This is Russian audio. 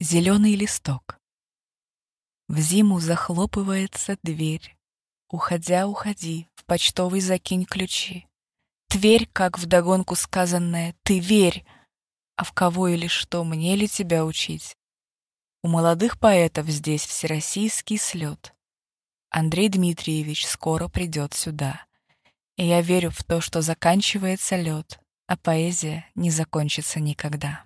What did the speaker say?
Зеленый листок. В зиму захлопывается дверь. Уходя, уходи, в почтовый закинь ключи. Тверь, как вдогонку сказанное, ты верь, а в кого или что, мне ли тебя учить? У молодых поэтов здесь всероссийский слет. Андрей Дмитриевич скоро придет сюда. И я верю в то, что заканчивается лед, а поэзия не закончится никогда.